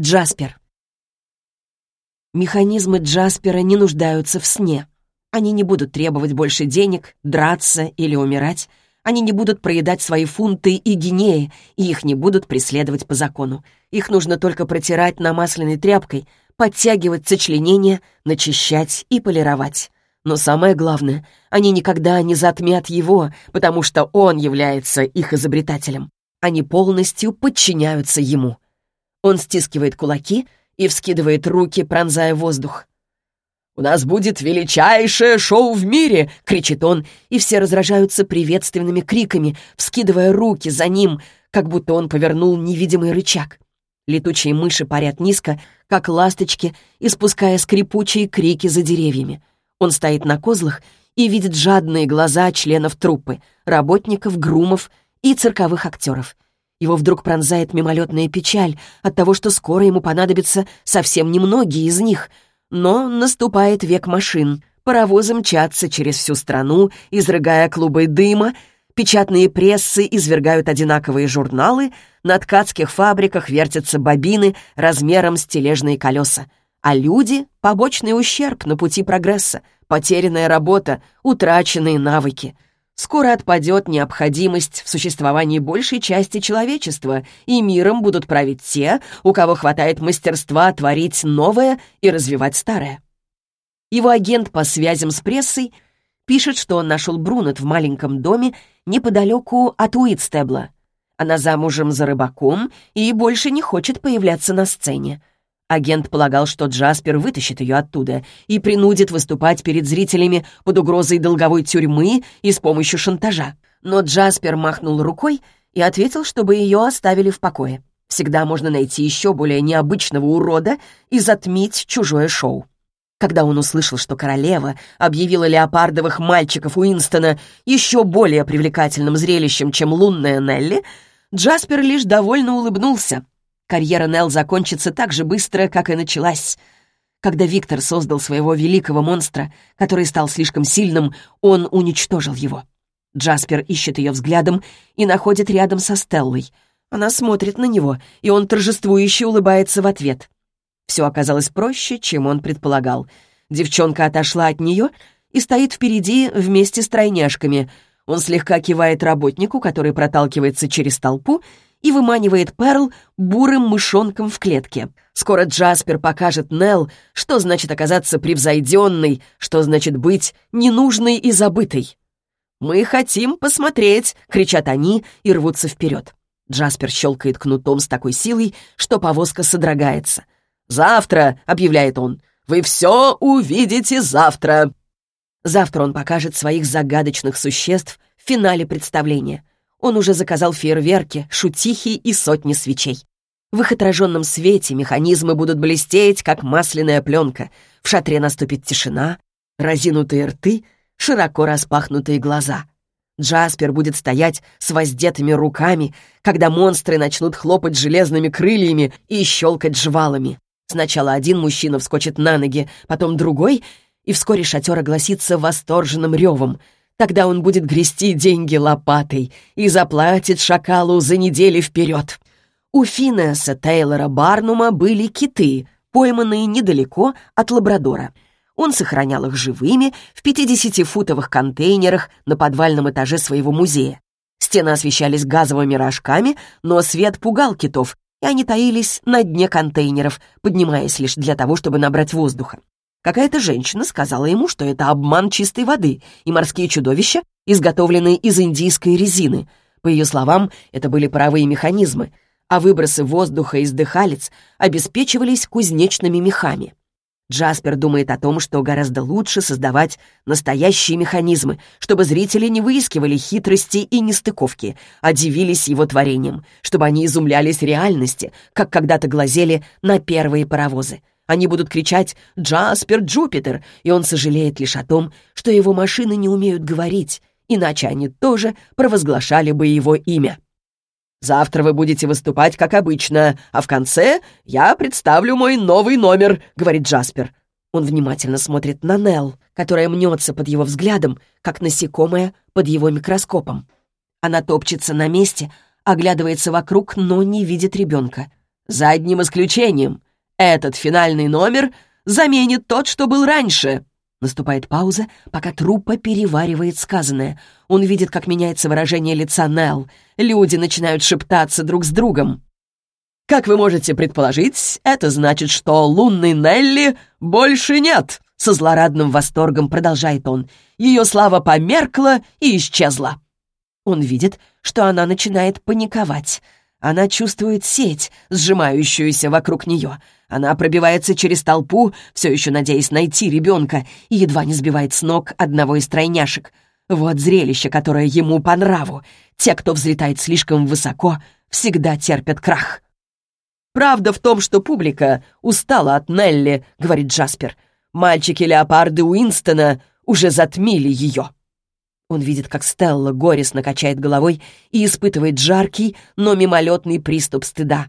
Джаспер. Механизмы Джаспера не нуждаются в сне. Они не будут требовать больше денег, драться или умирать. Они не будут проедать свои фунты и гинеи, и их не будут преследовать по закону. Их нужно только протирать намасленной тряпкой, подтягивать сочленения, начищать и полировать. Но самое главное, они никогда не затмят его, потому что он является их изобретателем. Они полностью подчиняются ему. Он стискивает кулаки и вскидывает руки, пронзая воздух. «У нас будет величайшее шоу в мире!» — кричит он, и все разражаются приветственными криками, вскидывая руки за ним, как будто он повернул невидимый рычаг. Летучие мыши парят низко, как ласточки, испуская скрипучие крики за деревьями. Он стоит на козлах и видит жадные глаза членов труппы, работников, грумов и цирковых актеров. Его вдруг пронзает мимолетная печаль от того, что скоро ему понадобится совсем немногие из них. Но наступает век машин. Паровозы мчатся через всю страну, изрыгая клубы дыма, печатные прессы извергают одинаковые журналы, на ткацких фабриках вертятся бобины размером с тележные колеса. А люди — побочный ущерб на пути прогресса, потерянная работа, утраченные навыки — Скоро отпадет необходимость в существовании большей части человечества, и миром будут править те, у кого хватает мастерства творить новое и развивать старое. Его агент по связям с прессой пишет, что он нашел Брунет в маленьком доме неподалеку от Уитстебла. Она замужем за рыбаком и больше не хочет появляться на сцене. Агент полагал, что Джаспер вытащит ее оттуда и принудит выступать перед зрителями под угрозой долговой тюрьмы и с помощью шантажа. Но Джаспер махнул рукой и ответил, чтобы ее оставили в покое. Всегда можно найти еще более необычного урода и затмить чужое шоу. Когда он услышал, что королева объявила леопардовых мальчиков Уинстона еще более привлекательным зрелищем, чем лунная Нелли, Джаспер лишь довольно улыбнулся. Карьера Нелл закончится так же быстро, как и началась. Когда Виктор создал своего великого монстра, который стал слишком сильным, он уничтожил его. Джаспер ищет ее взглядом и находит рядом со Стеллой. Она смотрит на него, и он торжествующе улыбается в ответ. Все оказалось проще, чем он предполагал. Девчонка отошла от нее и стоит впереди вместе с тройняшками. Он слегка кивает работнику, который проталкивается через толпу, и выманивает Перл бурым мышонком в клетке. Скоро Джаспер покажет Нелл, что значит оказаться превзойденной, что значит быть ненужной и забытой. «Мы хотим посмотреть!» — кричат они и рвутся вперед. Джаспер щелкает кнутом с такой силой, что повозка содрогается. «Завтра!» — объявляет он. «Вы все увидите завтра!» Завтра он покажет своих загадочных существ в финале представления — он уже заказал фейерверки, шутихи и сотни свечей. В их отраженном свете механизмы будут блестеть, как масляная пленка. В шатре наступит тишина, разинутые рты, широко распахнутые глаза. Джаспер будет стоять с воздетыми руками, когда монстры начнут хлопать железными крыльями и щелкать жвалами. Сначала один мужчина вскочит на ноги, потом другой, и вскоре шатер огласится восторженным ревом — Тогда он будет грести деньги лопатой и заплатит шакалу за недели вперед. У Финеса Тейлора Барнума были киты, пойманные недалеко от Лабрадора. Он сохранял их живыми в 50-футовых контейнерах на подвальном этаже своего музея. Стены освещались газовыми рожками, но свет пугал китов, и они таились на дне контейнеров, поднимаясь лишь для того, чтобы набрать воздуха. Какая-то женщина сказала ему, что это обман чистой воды, и морские чудовища изготовлены из индийской резины. По ее словам, это были паровые механизмы, а выбросы воздуха из дыхалец обеспечивались кузнечными мехами. Джаспер думает о том, что гораздо лучше создавать настоящие механизмы, чтобы зрители не выискивали хитрости и нестыковки, а дивились его творением, чтобы они изумлялись реальности, как когда-то глазели на первые паровозы. Они будут кричать «Джаспер Джупитер», и он сожалеет лишь о том, что его машины не умеют говорить, иначе они тоже провозглашали бы его имя. «Завтра вы будете выступать, как обычно, а в конце я представлю мой новый номер», — говорит Джаспер. Он внимательно смотрит на Нелл, которая мнется под его взглядом, как насекомое под его микроскопом. Она топчется на месте, оглядывается вокруг, но не видит ребенка. За одним исключением. Этот финальный номер заменит тот, что был раньше. Наступает пауза, пока труппа переваривает сказанное. Он видит, как меняется выражение лица Нелл. Люди начинают шептаться друг с другом. Как вы можете предположить, это значит, что лунной Нелли больше нет. Со злорадным восторгом продолжает он. Ее слава померкла и исчезла. Он видит, что она начинает паниковать. Она чувствует сеть, сжимающуюся вокруг нее. Она пробивается через толпу, все еще надеясь найти ребенка, и едва не сбивает с ног одного из тройняшек. Вот зрелище, которое ему по нраву. Те, кто взлетает слишком высоко, всегда терпят крах. «Правда в том, что публика устала от Нелли», — говорит Джаспер. «Мальчики-леопарды Уинстона уже затмили ее». Он видит, как Стелла горестно качает головой и испытывает жаркий, но мимолетный приступ стыда.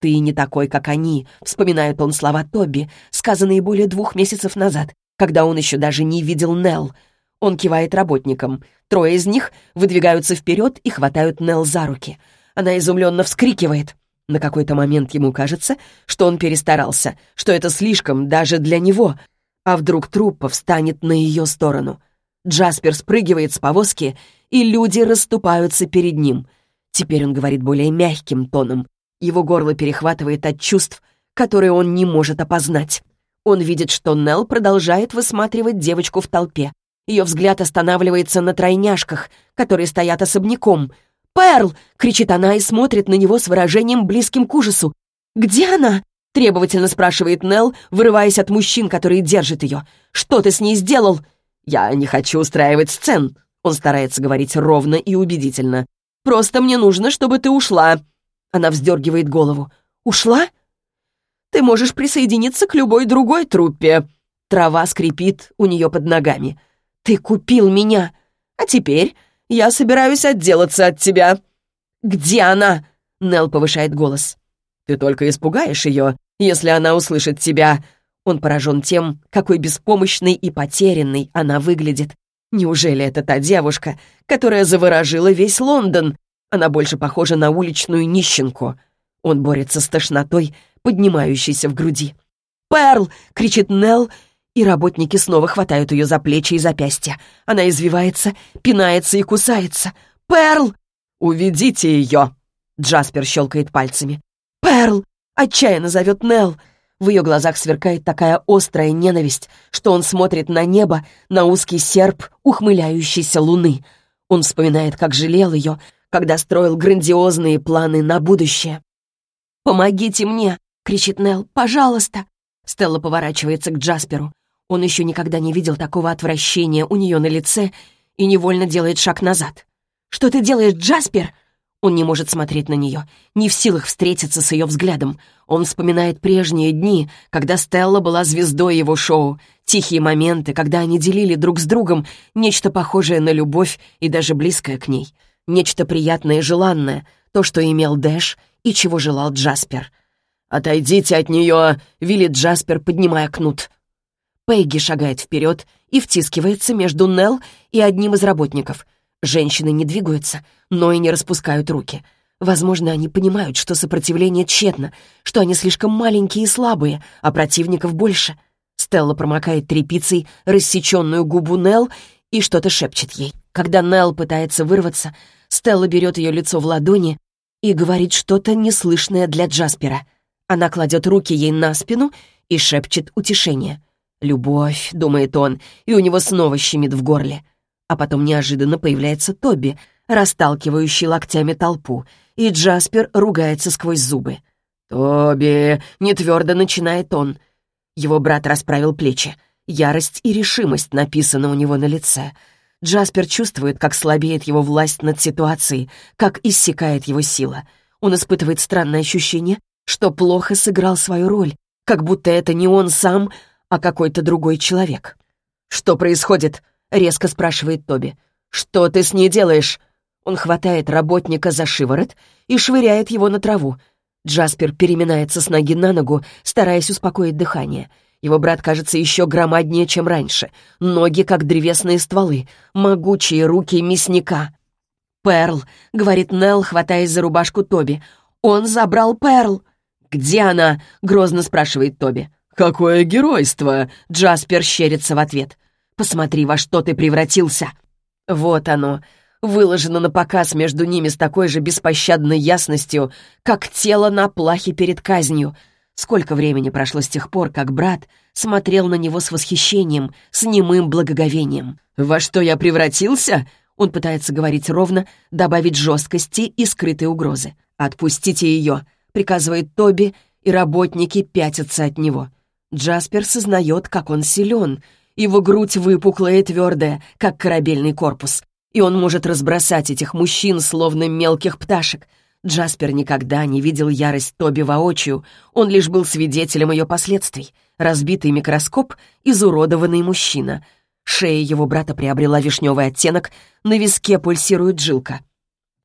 «Ты не такой, как они», — вспоминает он слова Тоби, сказанные более двух месяцев назад, когда он еще даже не видел Нелл. Он кивает работникам. Трое из них выдвигаются вперед и хватают Нелл за руки. Она изумленно вскрикивает. На какой-то момент ему кажется, что он перестарался, что это слишком даже для него. А вдруг труппа встанет на ее сторону? Джаспер спрыгивает с повозки, и люди расступаются перед ним. Теперь он говорит более мягким тоном. Его горло перехватывает от чувств, которые он не может опознать. Он видит, что Нелл продолжает высматривать девочку в толпе. Ее взгляд останавливается на тройняшках, которые стоят особняком. «Перл!» — кричит она и смотрит на него с выражением близким к ужасу. «Где она?» — требовательно спрашивает Нелл, вырываясь от мужчин, которые держат ее. «Что ты с ней сделал?» «Я не хочу устраивать сцен», — он старается говорить ровно и убедительно. «Просто мне нужно, чтобы ты ушла». Она вздергивает голову. «Ушла?» «Ты можешь присоединиться к любой другой труппе». Трава скрипит у нее под ногами. «Ты купил меня, а теперь я собираюсь отделаться от тебя». «Где она?» — Нел повышает голос. «Ты только испугаешь ее, если она услышит тебя», он поражен тем, какой беспомощной и потерянной она выглядит. Неужели это та девушка, которая заворожила весь Лондон? Она больше похожа на уличную нищенку. Он борется с тошнотой, поднимающейся в груди. «Перл!» — кричит Нелл, и работники снова хватают ее за плечи и запястья. Она извивается, пинается и кусается. «Перл!» «Уведите ее!» Джаспер щелкает пальцами. «Перл!» — отчаянно зовет Нелл. В ее глазах сверкает такая острая ненависть, что он смотрит на небо, на узкий серп ухмыляющейся луны. Он вспоминает, как жалел ее, когда строил грандиозные планы на будущее. «Помогите мне!» — кричит Нелл. «Пожалуйста!» Стелла поворачивается к Джасперу. Он еще никогда не видел такого отвращения у нее на лице и невольно делает шаг назад. «Что ты делаешь, Джаспер?» Он не может смотреть на нее, не в силах встретиться с ее взглядом. Он вспоминает прежние дни, когда Стелла была звездой его шоу, тихие моменты, когда они делили друг с другом нечто похожее на любовь и даже близкое к ней. Нечто приятное и желанное, то, что имел Дэш и чего желал Джаспер. «Отойдите от нее!» — велит Джаспер, поднимая кнут. Пегги шагает вперед и втискивается между Нелл и одним из работников — Женщины не двигаются, но и не распускают руки. Возможно, они понимают, что сопротивление тщетно, что они слишком маленькие и слабые, а противников больше. Стелла промокает тряпицей рассеченную губу Нелл и что-то шепчет ей. Когда Нелл пытается вырваться, Стелла берет ее лицо в ладони и говорит что-то неслышное для Джаспера. Она кладет руки ей на спину и шепчет утешение. «Любовь», — думает он, и у него снова щемит в горле. А потом неожиданно появляется Тоби, расталкивающий локтями толпу, и Джаспер ругается сквозь зубы. «Тоби!» — нетвердо начинает он. Его брат расправил плечи. Ярость и решимость написаны у него на лице. Джаспер чувствует, как слабеет его власть над ситуацией, как иссякает его сила. Он испытывает странное ощущение, что плохо сыграл свою роль, как будто это не он сам, а какой-то другой человек. «Что происходит?» — резко спрашивает Тоби. «Что ты с ней делаешь?» Он хватает работника за шиворот и швыряет его на траву. Джаспер переминается с ноги на ногу, стараясь успокоить дыхание. Его брат кажется еще громаднее, чем раньше. Ноги, как древесные стволы, могучие руки мясника. «Перл», — говорит Нелл, хватаясь за рубашку Тоби. «Он забрал Перл». «Где она?» — грозно спрашивает Тоби. «Какое геройство!» — Джаспер щерится в ответ. «Посмотри, во что ты превратился!» Вот оно, выложено на показ между ними с такой же беспощадной ясностью, как тело на плахе перед казнью. Сколько времени прошло с тех пор, как брат смотрел на него с восхищением, с немым благоговением. «Во что я превратился?» Он пытается говорить ровно, добавить жесткости и скрытой угрозы. «Отпустите ее», — приказывает Тоби, и работники пятятся от него. Джаспер сознает, как он силен. Его грудь выпуклая и твердая, как корабельный корпус, и он может разбросать этих мужчин, словно мелких пташек. Джаспер никогда не видел ярость Тоби воочию, он лишь был свидетелем ее последствий. Разбитый микроскоп, изуродованный мужчина — Шея его брата приобрела вишневый оттенок, на виске пульсирует жилка.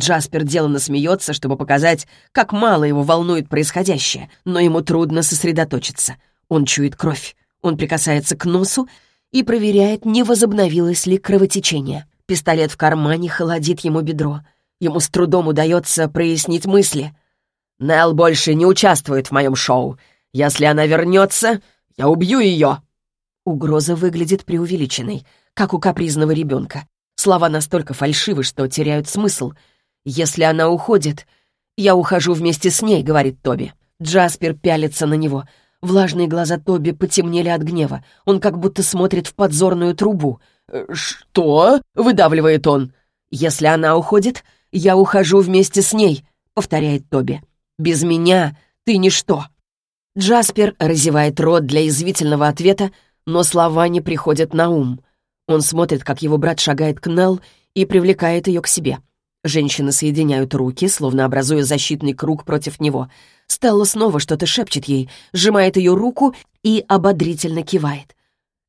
Джаспер деланно смеется, чтобы показать, как мало его волнует происходящее, но ему трудно сосредоточиться. Он чует кровь, он прикасается к носу и проверяет, не возобновилось ли кровотечение. Пистолет в кармане холодит ему бедро. Ему с трудом удается прояснить мысли. «Нелл больше не участвует в моем шоу. Если она вернется, я убью ее!» Угроза выглядит преувеличенной, как у капризного ребенка. Слова настолько фальшивы, что теряют смысл. «Если она уходит, я ухожу вместе с ней», — говорит Тоби. Джаспер пялится на него. Влажные глаза Тоби потемнели от гнева. Он как будто смотрит в подзорную трубу. «Э, «Что?» — выдавливает он. «Если она уходит, я ухожу вместе с ней», — повторяет Тоби. «Без меня ты ничто». Джаспер разевает рот для извительного ответа, но слова не приходят на ум. Он смотрит, как его брат шагает к Нелл и привлекает ее к себе. Женщины соединяют руки, словно образуя защитный круг против него. Стелла снова что-то шепчет ей, сжимает ее руку и ободрительно кивает.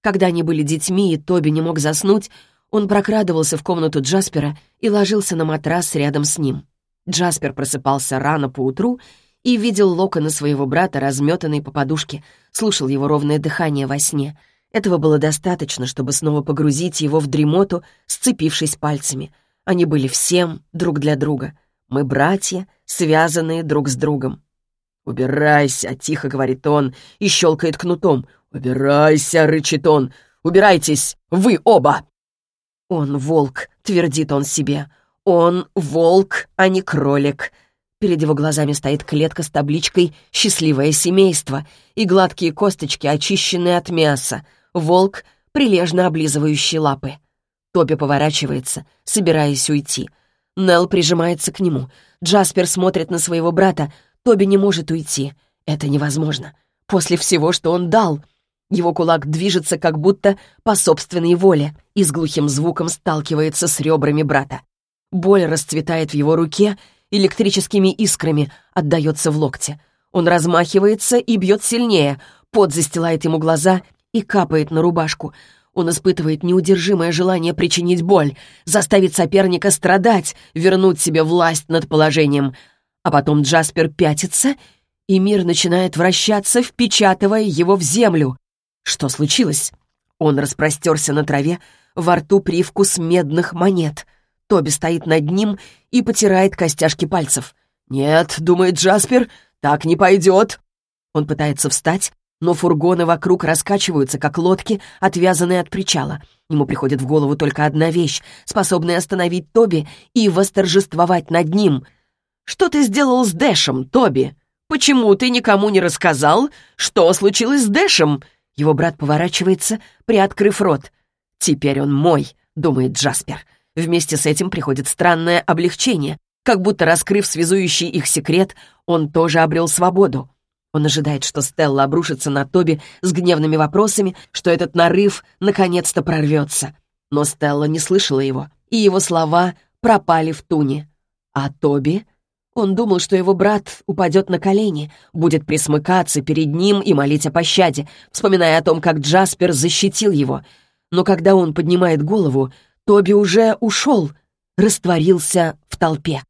Когда они были детьми и Тоби не мог заснуть, он прокрадывался в комнату Джаспера и ложился на матрас рядом с ним. Джаспер просыпался рано поутру и видел локоны своего брата, разметанные по подушке, слушал его ровное дыхание во сне. Этого было достаточно, чтобы снова погрузить его в дремоту, сцепившись пальцами. Они были всем друг для друга. Мы братья, связанные друг с другом. «Убирайся!» — тихо говорит он и щелкает кнутом. «Убирайся!» — рычит он. «Убирайтесь! Вы оба!» «Он волк», — твердит он себе. «Он волк, а не кролик. Перед его глазами стоит клетка с табличкой «Счастливое семейство» и гладкие косточки, очищенные от мяса. Волк, прилежно облизывающий лапы. Тоби поворачивается, собираясь уйти. Нелл прижимается к нему. Джаспер смотрит на своего брата. Тоби не может уйти. Это невозможно. После всего, что он дал. Его кулак движется как будто по собственной воле и с глухим звуком сталкивается с ребрами брата. Боль расцветает в его руке, электрическими искрами, отдается в локте. Он размахивается и бьет сильнее, пот застилает ему глаза и капает на рубашку. Он испытывает неудержимое желание причинить боль, заставить соперника страдать, вернуть себе власть над положением. А потом Джаспер пятится, и мир начинает вращаться, впечатывая его в землю. Что случилось? Он распростерся на траве, во рту привкус медных монет. Тоби стоит над ним и потирает костяшки пальцев. «Нет», — думает Джаспер, — «так не пойдет». Он пытается встать, но фургоны вокруг раскачиваются, как лодки, отвязанные от причала. Ему приходит в голову только одна вещь, способная остановить Тоби и восторжествовать над ним. «Что ты сделал с Дэшем, Тоби? Почему ты никому не рассказал, что случилось с Дэшем?» Его брат поворачивается, приоткрыв рот. «Теперь он мой», — думает Джаспер. Вместе с этим приходит странное облегчение, как будто, раскрыв связующий их секрет, он тоже обрел свободу. Он ожидает, что Стелла обрушится на Тоби с гневными вопросами, что этот нарыв наконец-то прорвется. Но Стелла не слышала его, и его слова пропали в туне. А Тоби? Он думал, что его брат упадет на колени, будет присмыкаться перед ним и молить о пощаде, вспоминая о том, как Джаспер защитил его. Но когда он поднимает голову, Тоби уже ушел, растворился в толпе.